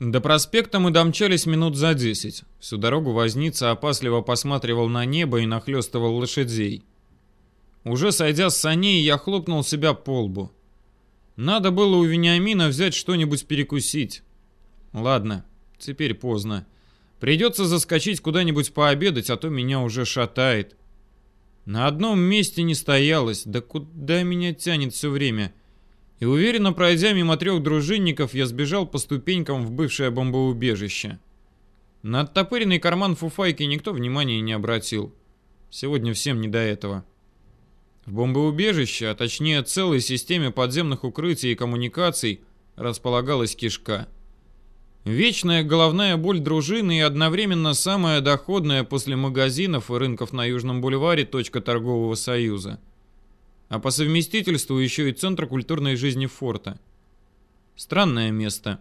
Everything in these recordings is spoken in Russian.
До проспекта мы домчались минут за десять. Всю дорогу возница опасливо посматривал на небо и нахлестывал лошадей. Уже сойдя с саней, я хлопнул себя по лбу. Надо было у Вениамина взять что-нибудь перекусить. Ладно, теперь поздно. Придется заскочить куда-нибудь пообедать, а то меня уже шатает. На одном месте не стоялось, да куда меня тянет все время. И уверенно пройдя мимо трех дружинников, я сбежал по ступенькам в бывшее бомбоубежище. На оттопыренный карман фуфайки никто внимания не обратил. Сегодня всем не до этого. В бомбоубежище, а точнее целой системе подземных укрытий и коммуникаций, располагалась кишка. Вечная головная боль дружины и одновременно самая доходная после магазинов и рынков на Южном бульваре точка торгового союза. А по совместительству еще и центр культурной жизни форта. Странное место.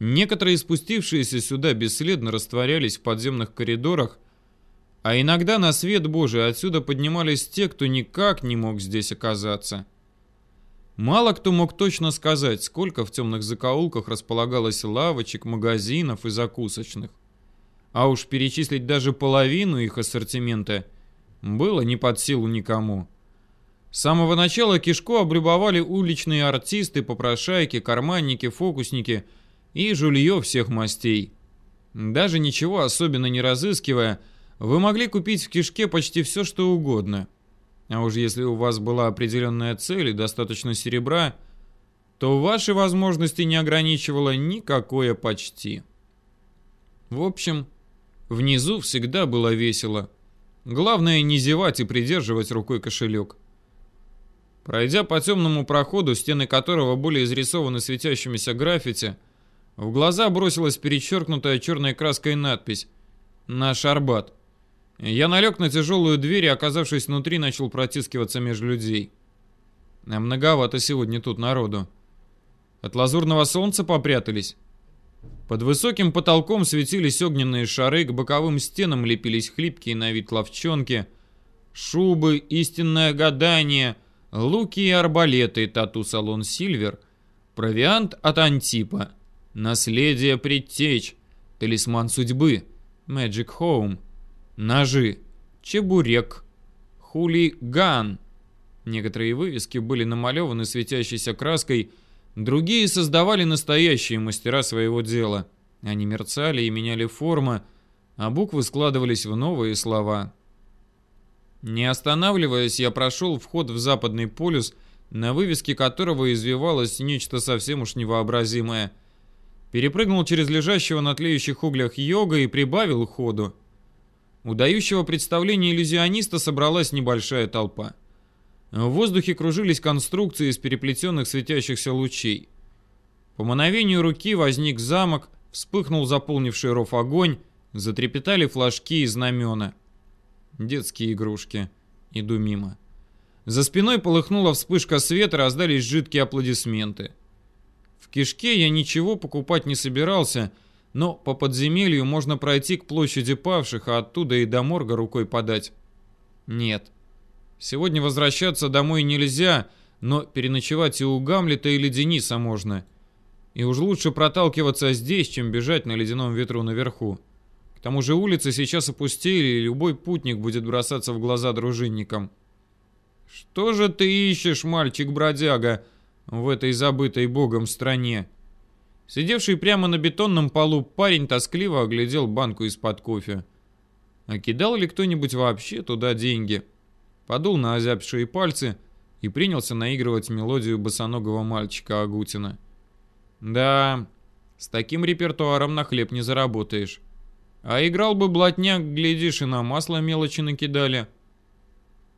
Некоторые спустившиеся сюда бесследно растворялись в подземных коридорах, а иногда на свет Божий отсюда поднимались те, кто никак не мог здесь оказаться. Мало кто мог точно сказать, сколько в темных закоулках располагалось лавочек, магазинов и закусочных. А уж перечислить даже половину их ассортимента было не под силу никому. С самого начала кишку облюбовали уличные артисты, попрошайки, карманники, фокусники и жулье всех мастей. Даже ничего особенно не разыскивая, вы могли купить в кишке почти все, что угодно. А уж если у вас была определенная цель и достаточно серебра, то ваши возможности не ограничивало никакое почти. В общем, внизу всегда было весело. Главное не зевать и придерживать рукой кошелек. Пройдя по темному проходу, стены которого были изрисованы светящимися граффити, в глаза бросилась перечеркнутая черной краской надпись «Наш Арбат». Я налег на тяжелую дверь и, оказавшись внутри, начал протискиваться между людей. А многовато сегодня тут народу. От лазурного солнца попрятались. Под высоким потолком светились огненные шары, к боковым стенам лепились хлипкие на вид ловчонки, шубы, истинное гадание, луки и арбалеты, тату-салон Сильвер, провиант от Антипа, наследие предтеч, талисман судьбы, Magic Home — Ножи. Чебурек. Хулиган. Некоторые вывески были намалеваны светящейся краской, другие создавали настоящие мастера своего дела. Они мерцали и меняли формы, а буквы складывались в новые слова. Не останавливаясь, я прошел вход в западный полюс, на вывеске которого извивалось нечто совсем уж невообразимое. Перепрыгнул через лежащего на тлеющих углях йога и прибавил ходу. У дающего представления иллюзиониста собралась небольшая толпа. В воздухе кружились конструкции из переплетенных светящихся лучей. По мановению руки возник замок, вспыхнул заполнивший ров огонь, затрепетали флажки и знамена. Детские игрушки. Иду мимо. За спиной полыхнула вспышка света, раздались жидкие аплодисменты. В кишке я ничего покупать не собирался, но по подземелью можно пройти к площади павших, а оттуда и до морга рукой подать. Нет. Сегодня возвращаться домой нельзя, но переночевать и у Гамлета или Дениса можно. И уж лучше проталкиваться здесь, чем бежать на ледяном ветру наверху. Тому же улицы сейчас опустили, и любой путник будет бросаться в глаза дружинникам. «Что же ты ищешь, мальчик-бродяга, в этой забытой богом стране?» Сидевший прямо на бетонном полу парень тоскливо оглядел банку из-под кофе. А кидал ли кто-нибудь вообще туда деньги? Подул на озябшие пальцы и принялся наигрывать мелодию босоногого мальчика Агутина. Да, с таким репертуаром на хлеб не заработаешь. А играл бы блатняк, глядишь, и на масло мелочи накидали.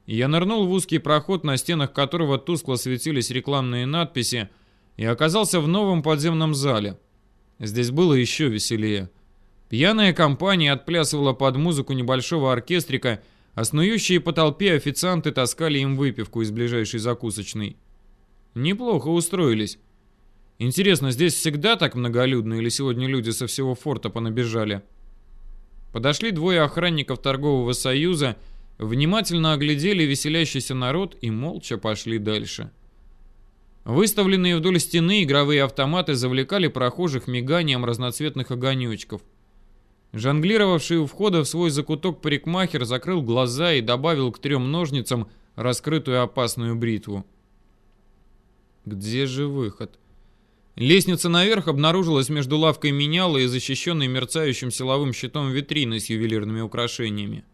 Я нырнул в узкий проход, на стенах которого тускло светились рекламные надписи — и оказался в новом подземном зале. Здесь было еще веселее. Пьяная компания отплясывала под музыку небольшого оркестрика, а снующие по толпе официанты таскали им выпивку из ближайшей закусочной. Неплохо устроились. Интересно, здесь всегда так многолюдно или сегодня люди со всего форта понабежали? Подошли двое охранников торгового союза, внимательно оглядели веселящийся народ и молча пошли дальше. Выставленные вдоль стены игровые автоматы завлекали прохожих миганием разноцветных огонечков. Жонглировавший у входа в свой закуток парикмахер закрыл глаза и добавил к трем ножницам раскрытую опасную бритву. Где же выход? Лестница наверх обнаружилась между лавкой меняла и защищенной мерцающим силовым щитом витриной с ювелирными украшениями.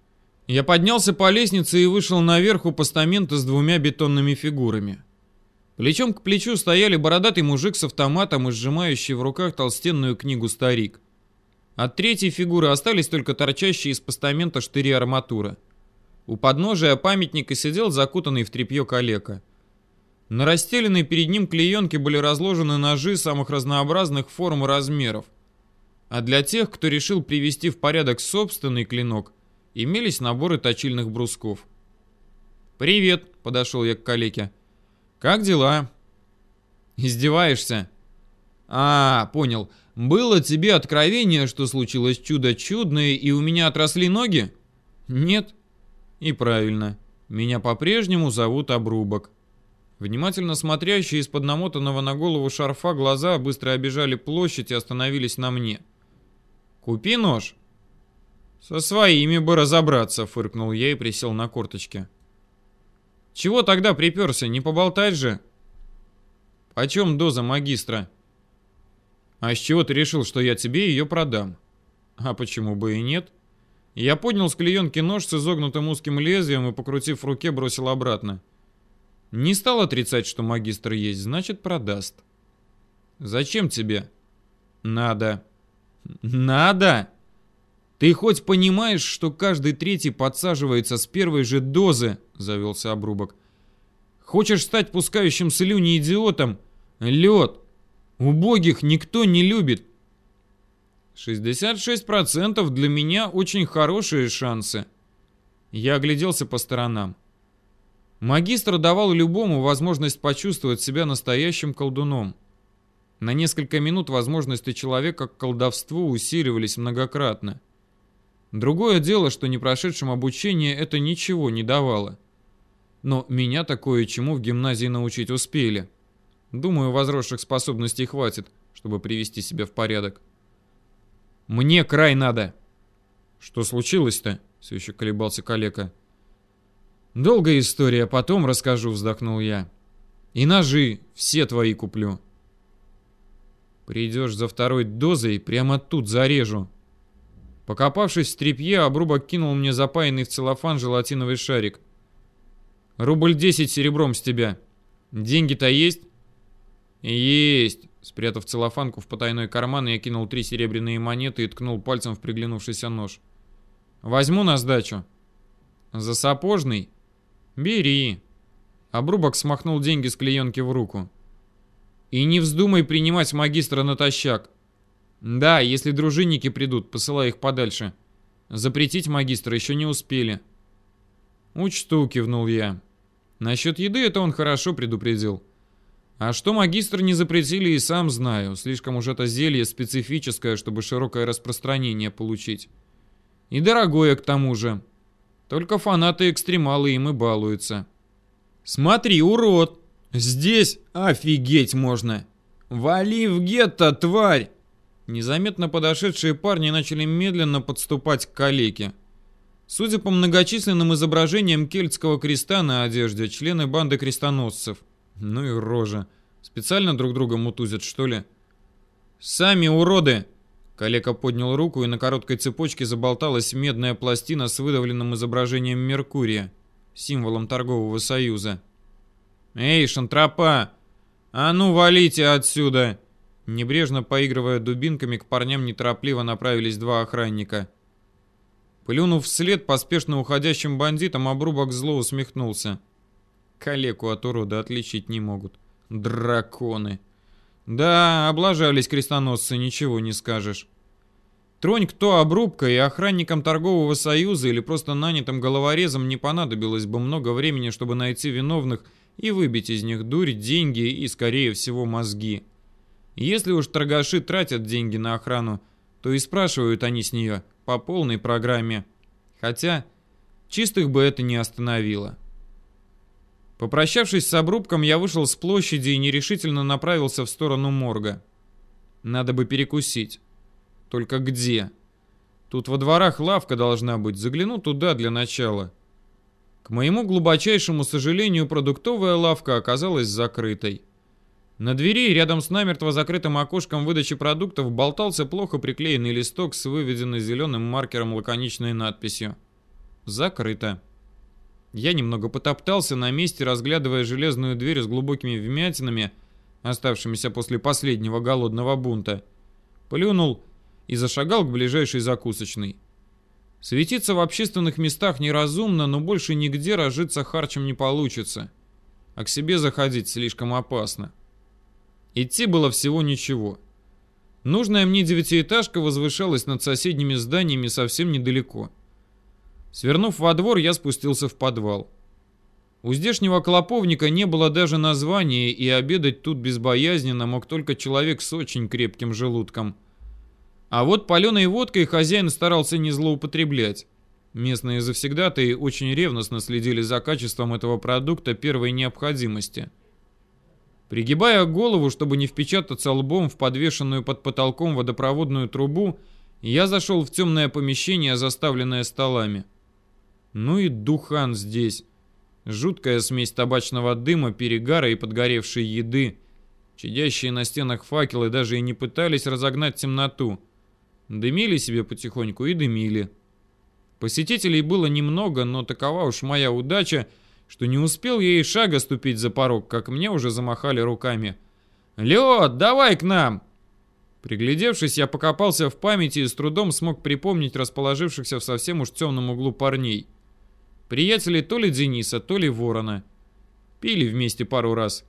Я поднялся по лестнице и вышел наверх у постамента с двумя бетонными фигурами. Плечом к плечу стояли бородатый мужик с автоматом и сжимающий в руках толстенную книгу старик. От третьей фигуры остались только торчащие из постамента штыри арматуры. У подножия памятника сидел закутанный в тряпье калека. На расстеленной перед ним клеенке были разложены ножи самых разнообразных форм и размеров. А для тех, кто решил привести в порядок собственный клинок, имелись наборы точильных брусков. «Привет», — подошел я к калеке. «Как дела?» «Издеваешься?» «А, понял. Было тебе откровение, что случилось чудо чудное, и у меня отросли ноги?» «Нет». «И правильно. Меня по-прежнему зовут Обрубок». Внимательно смотрящие из-под намотанного на голову шарфа глаза быстро обежали площадь и остановились на мне. «Купи нож». «Со своими бы разобраться», — фыркнул я и присел на корточки. «Чего тогда приперся? Не поболтать же?» «О чем доза магистра?» «А с чего ты решил, что я тебе ее продам?» «А почему бы и нет?» Я поднял с клеенки нож с изогнутым узким лезвием и, покрутив в руке, бросил обратно. Не стал отрицать, что магистр есть, значит, продаст. «Зачем тебе?» «Надо». «Надо?» «Ты хоть понимаешь, что каждый третий подсаживается с первой же дозы?» — завелся обрубок. «Хочешь стать пускающим слюни идиотом? Лед! Убогих никто не любит!» «66% для меня очень хорошие шансы». Я огляделся по сторонам. Магистр давал любому возможность почувствовать себя настоящим колдуном. На несколько минут возможности человека к колдовству усиливались многократно. Другое дело, что не прошедшим обучение это ничего не давало. Но меня такое чему в гимназии научить успели. Думаю, возросших способностей хватит, чтобы привести себя в порядок. Мне край надо. Что случилось-то? Все еще колебался калека. Долгая история, потом расскажу, вздохнул я. И ножи все твои куплю. Придешь за второй дозой, прямо тут зарежу, Покопавшись в тряпье, обрубок кинул мне запаянный в целлофан желатиновый шарик. «Рубль десять серебром с тебя. Деньги-то есть?» «Есть!» Спрятав целлофанку в потайной карман, я кинул три серебряные монеты и ткнул пальцем в приглянувшийся нож. «Возьму на сдачу». «За сапожный?» «Бери». Обрубок смахнул деньги с клеенки в руку. «И не вздумай принимать магистра натощак. «Да, если дружинники придут, посылай их подальше. Запретить магистра еще не успели». «Учту», — кивнул я. Насчет еды это он хорошо предупредил. А что магистр не запретили, и сам знаю. Слишком уж это зелье специфическое, чтобы широкое распространение получить. И дорогое к тому же. Только фанаты-экстремалы им и балуются. «Смотри, урод! Здесь офигеть можно! Вали в гетто, тварь!» Незаметно подошедшие парни начали медленно подступать к калеке. Судя по многочисленным изображениям кельтского креста на одежде, члены банды крестоносцев. Ну и рожа. Специально друг друга мутузят, что ли? «Сами уроды!» Калека поднял руку, и на короткой цепочке заболталась медная пластина с выдавленным изображением Меркурия, символом торгового союза. «Эй, шантропа! А ну, валите отсюда!» Небрежно поигрывая дубинками, к парням неторопливо направились два охранника. Плюнув вслед поспешно уходящим бандитам, обрубок зло усмехнулся. Калеку от урода отличить не могут. Драконы. Да, облажались крестоносцы, ничего не скажешь. Тронь кто обрубка, и охранникам торгового союза или просто нанятым головорезам не понадобилось бы много времени, чтобы найти виновных и выбить из них дурь, деньги и, скорее всего, мозги. Если уж торгаши тратят деньги на охрану, то и спрашивают они с нее по полной программе. Хотя, чистых бы это не остановило. Попрощавшись с обрубком, я вышел с площади и нерешительно направился в сторону морга. Надо бы перекусить. Только где? Тут во дворах лавка должна быть. Загляну туда для начала. К моему глубочайшему сожалению, продуктовая лавка оказалась закрытой. На двери, рядом с намертво закрытым окошком выдачи продуктов, болтался плохо приклеенный листок с выведенной зеленым маркером лаконичной надписью. «Закрыто». Я немного потоптался на месте, разглядывая железную дверь с глубокими вмятинами, оставшимися после последнего голодного бунта. Плюнул и зашагал к ближайшей закусочной. Светиться в общественных местах неразумно, но больше нигде разжиться харчем не получится. А к себе заходить слишком опасно. Идти было всего ничего. Нужная мне девятиэтажка возвышалась над соседними зданиями совсем недалеко. Свернув во двор, я спустился в подвал. У здешнего клоповника не было даже названия, и обедать тут безбоязненно мог только человек с очень крепким желудком. А вот паленой водкой хозяин старался не злоупотреблять. Местные завсегдатые очень ревностно следили за качеством этого продукта первой необходимости. Пригибая голову, чтобы не впечататься лбом в подвешенную под потолком водопроводную трубу, я зашел в темное помещение, заставленное столами. Ну и духан здесь. Жуткая смесь табачного дыма, перегара и подгоревшей еды. Чадящие на стенах факелы даже и не пытались разогнать темноту. Дымили себе потихоньку и дымили. Посетителей было немного, но такова уж моя удача, что не успел я и шага ступить за порог, как мне уже замахали руками. «Лед, давай к нам!» Приглядевшись, я покопался в памяти и с трудом смог припомнить расположившихся в совсем уж темном углу парней. Приятели то ли Дениса, то ли Ворона. Пили вместе пару раз.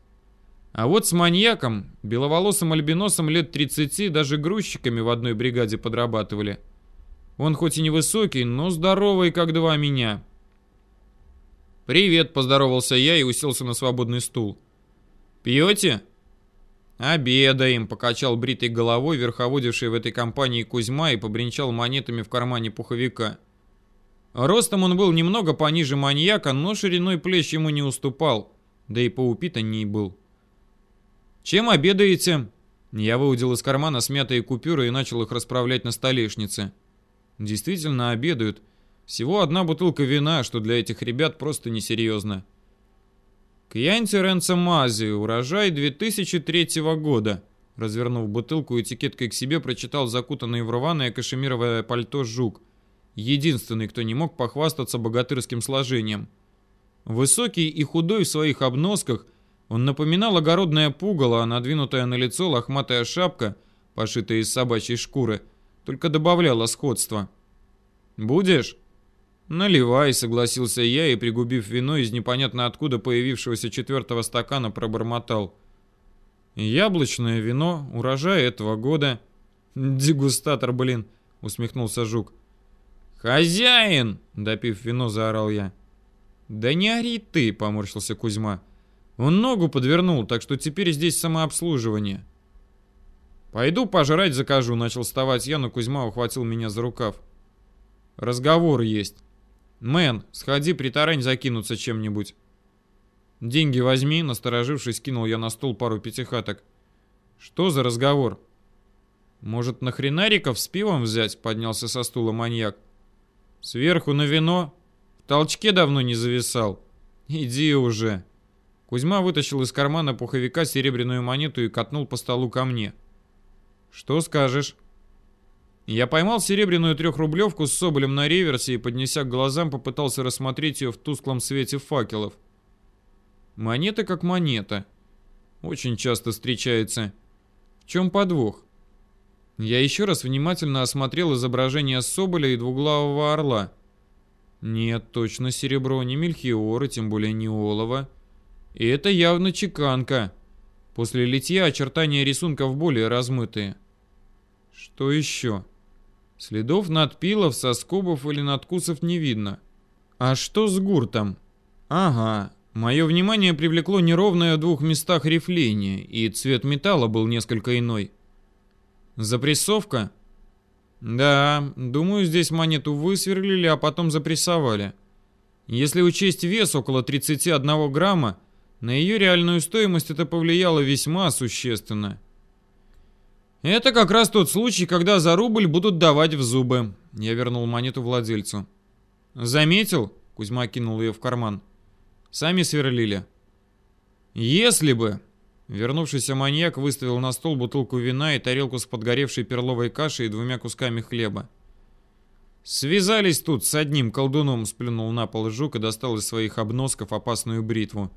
А вот с маньяком, беловолосым альбиносом лет 30, даже грузчиками в одной бригаде подрабатывали. Он хоть и невысокий, но здоровый, как два меня. «Привет», — поздоровался я и уселся на свободный стул. «Пьете?» «Обедаем», — покачал бритой головой верховодивший в этой компании Кузьма и побренчал монетами в кармане пуховика. «Обедаем». Ростом он был немного пониже маньяка, но шириной плеч ему не уступал, да и поупитанней был. «Чем обедаете?» Я выудил из кармана смятые купюры и начал их расправлять на столешнице. Действительно обедают. Всего одна бутылка вина, что для этих ребят просто несерьезно. Кьянти Ренца Мази, урожай 2003 года. Развернув бутылку этикеткой к себе, прочитал закутанный в рваное кашемировое пальто жук – единственный, кто не мог похвастаться богатырским сложением. Высокий и худой в своих обносках, он напоминал огородное пугало, а надвинутая на лицо лохматая шапка, пошитая из собачьей шкуры, только добавляла сходства. «Будешь?» «Наливай», — согласился я и, пригубив вино из непонятно откуда появившегося четвертого стакана, пробормотал. «Яблочное вино, урожай этого года». «Дегустатор, блин», — усмехнулся Жук. «Хозяин!» — допив вино, заорал я. «Да не ори ты!» — поморщился Кузьма. «Он ногу подвернул, так что теперь здесь самообслуживание». «Пойду пожрать закажу», — начал вставать я, но Кузьма ухватил меня за рукав. «Разговор есть. Мэн, сходи, притарань закинуться чем-нибудь». «Деньги возьми», — насторожившись, кинул я на стол пару пятихаток. «Что за разговор?» «Может, на хренариков с пивом взять?» — поднялся со стула маньяк. Сверху на вино? В толчке давно не зависал. Иди уже. Кузьма вытащил из кармана пуховика серебряную монету и катнул по столу ко мне. Что скажешь? Я поймал серебряную трехрублевку с соболем на реверсе и, поднеся к глазам, попытался рассмотреть ее в тусклом свете факелов. Монета как монета. Очень часто встречается. В чем подвох? Я еще раз внимательно осмотрел изображение Соболя и двуглавого орла. Нет, точно серебро, не мельхиора, тем более не олово. И это явно чеканка. После литья очертания рисунков более размытые. Что еще? Следов надпилов, соскобов или надкусов не видно. А что с гуртом? Ага, мое внимание привлекло неровное в двух местах рифление, и цвет металла был несколько иной. Запрессовка? Да, думаю, здесь монету высверлили, а потом запрессовали. Если учесть вес около 31 грамма, на ее реальную стоимость это повлияло весьма существенно. Это как раз тот случай, когда за рубль будут давать в зубы. Я вернул монету владельцу. Заметил? Кузьма кинул ее в карман. Сами сверлили. Если бы... Вернувшийся маньяк выставил на стол бутылку вина и тарелку с подгоревшей перловой кашей и двумя кусками хлеба. «Связались тут с одним колдуном», — сплюнул на пол жук и достал из своих обносков опасную бритву.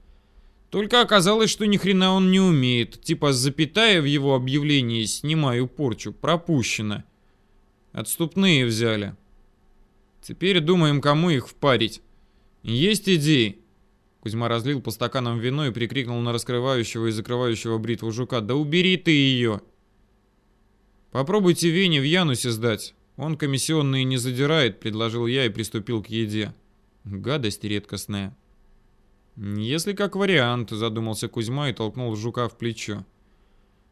Только оказалось, что ни хрена он не умеет. Типа запятая в его объявлении «снимаю порчу» пропущено. Отступные взяли. Теперь думаем, кому их впарить. Есть идеи? Кузьма разлил по стаканам вино и прикрикнул на раскрывающего и закрывающего бритву жука. «Да убери ты ее!» «Попробуйте Вене в Янусе сдать. Он комиссионные не задирает», — предложил я и приступил к еде. Гадость редкостная. «Если как вариант», — задумался Кузьма и толкнул жука в плечо.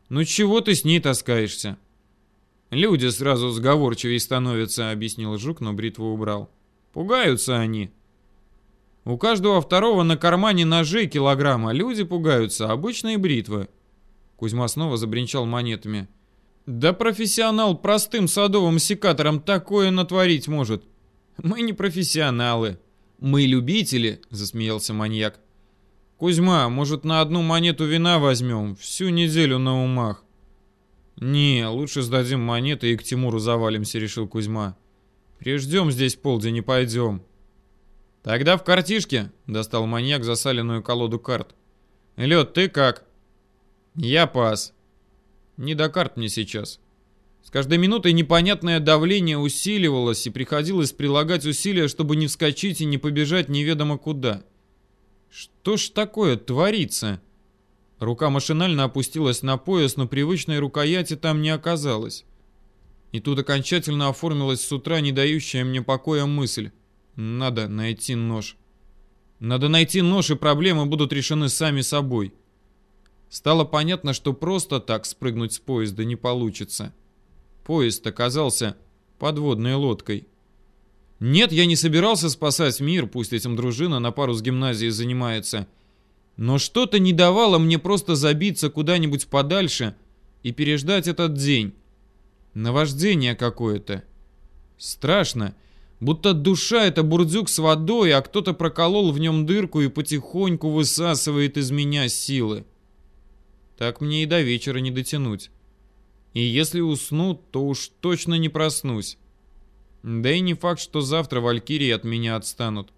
«Ну чего ты с ней таскаешься?» «Люди сразу сговорчивее становятся», — объяснил жук, но бритву убрал. «Пугаются они». «У каждого второго на кармане ножей килограмма, люди пугаются, обычные бритвы». Кузьма снова забринчал монетами. «Да профессионал простым садовым секатором такое натворить может. Мы не профессионалы». «Мы любители», — засмеялся маньяк. «Кузьма, может, на одну монету вина возьмем? Всю неделю на умах». «Не, лучше сдадим монеты и к Тимуру завалимся», — решил Кузьма. «Приждем здесь полдень и пойдем». «Тогда в картишке», — достал маньяк засаленную колоду карт. «Лед, ты как?» «Я пас». «Не до карт мне сейчас». С каждой минутой непонятное давление усиливалось, и приходилось прилагать усилия, чтобы не вскочить и не побежать неведомо куда. Что ж такое творится? Рука машинально опустилась на пояс, но привычной рукояти там не оказалось. И тут окончательно оформилась с утра не дающая мне покоя мысль. Надо найти нож. Надо найти нож, и проблемы будут решены сами собой. Стало понятно, что просто так спрыгнуть с поезда не получится. Поезд оказался подводной лодкой. Нет, я не собирался спасать мир, пусть этим дружина на пару с гимназией занимается. Но что-то не давало мне просто забиться куда-нибудь подальше и переждать этот день. Наваждение какое-то. Страшно, будто душа это бурдюк с водой, а кто-то проколол в нем дырку и потихоньку высасывает из меня силы. Так мне и до вечера не дотянуть. И если усну, то уж точно не проснусь. Да и не факт, что завтра валькирии от меня отстанут.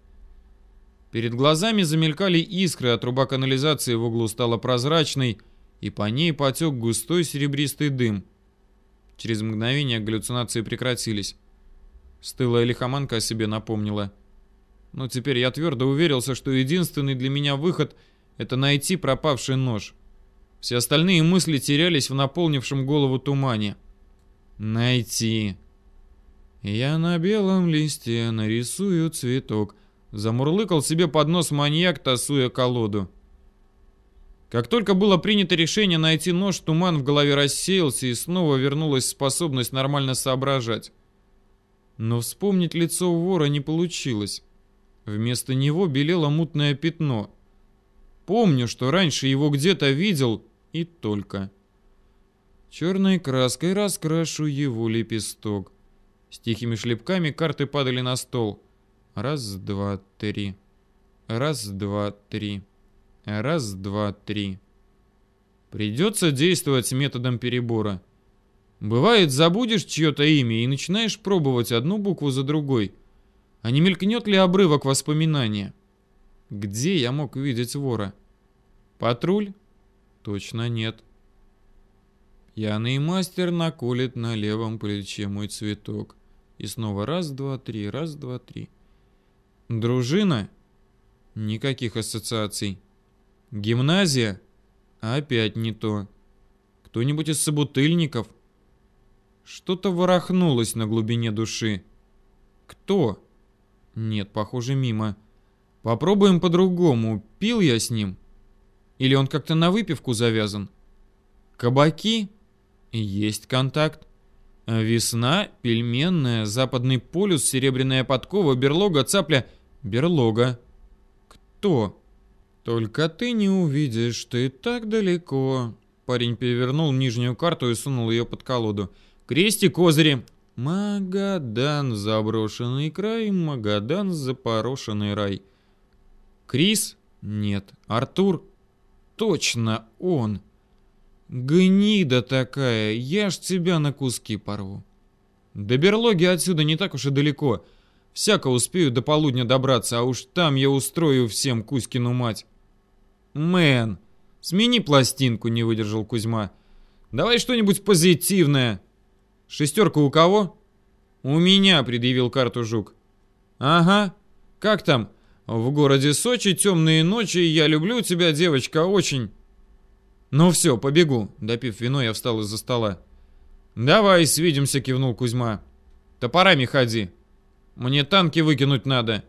Перед глазами замелькали искры, а труба канализации в углу стала прозрачной, и по ней потек густой серебристый дым. Через мгновение галлюцинации прекратились. Стылая лихоманка о себе напомнила. Но теперь я твердо уверился, что единственный для меня выход — это найти пропавший нож. Все остальные мысли терялись в наполнившем голову тумане. Найти. Я на белом листе нарисую цветок. Замурлыкал себе под нос маньяк, тасуя колоду. Как только было принято решение найти нож, туман в голове рассеялся и снова вернулась способность нормально соображать. Но вспомнить лицо вора не получилось. Вместо него белело мутное пятно. Помню, что раньше его где-то видел и только. Черной краской раскрашу его лепесток. С тихими шлепками карты падали на стол. Раз, два, три. Раз, два, три. Раз, два, три. Придется действовать методом перебора. Бывает, забудешь чье-то имя и начинаешь пробовать одну букву за другой. А не мелькнет ли обрывок воспоминания? Где я мог видеть вора? Патруль? Точно нет. Пьяный мастер наколет на левом плече мой цветок. И снова раз, два, три, раз, два, три. Дружина? Никаких ассоциаций. Гимназия? Опять не то. Кто-нибудь из собутыльников? Что-то ворохнулось на глубине души. Кто? Нет, похоже, мимо. Попробуем по-другому. Пил я с ним? Или он как-то на выпивку завязан? Кабаки? Есть контакт. Весна, пельменная, западный полюс, серебряная подкова, берлога, цапля. Берлога. Кто? Только ты не увидишь, ты так далеко. Парень перевернул нижнюю карту и сунул ее под колоду. Крести, козыри. Магадан, заброшенный край, Магадан, запорошенный рай. Крис? Нет. Артур? Точно он. Гнида такая, я ж тебя на куски порву. До берлоги отсюда не так уж и далеко. Всяко успею до полудня добраться, а уж там я устрою всем Кузькину мать. Мэн, смени пластинку, не выдержал Кузьма. Давай что-нибудь позитивное. Шестерка у кого? У меня, предъявил карту Жук. Ага. Как там? В городе Сочи темные ночи, я люблю тебя, девочка, очень. Ну все, побегу. Допив вино, я встал из-за стола. Давай, свидимся, кивнул Кузьма. Топорами ходи. Мне танки выкинуть надо.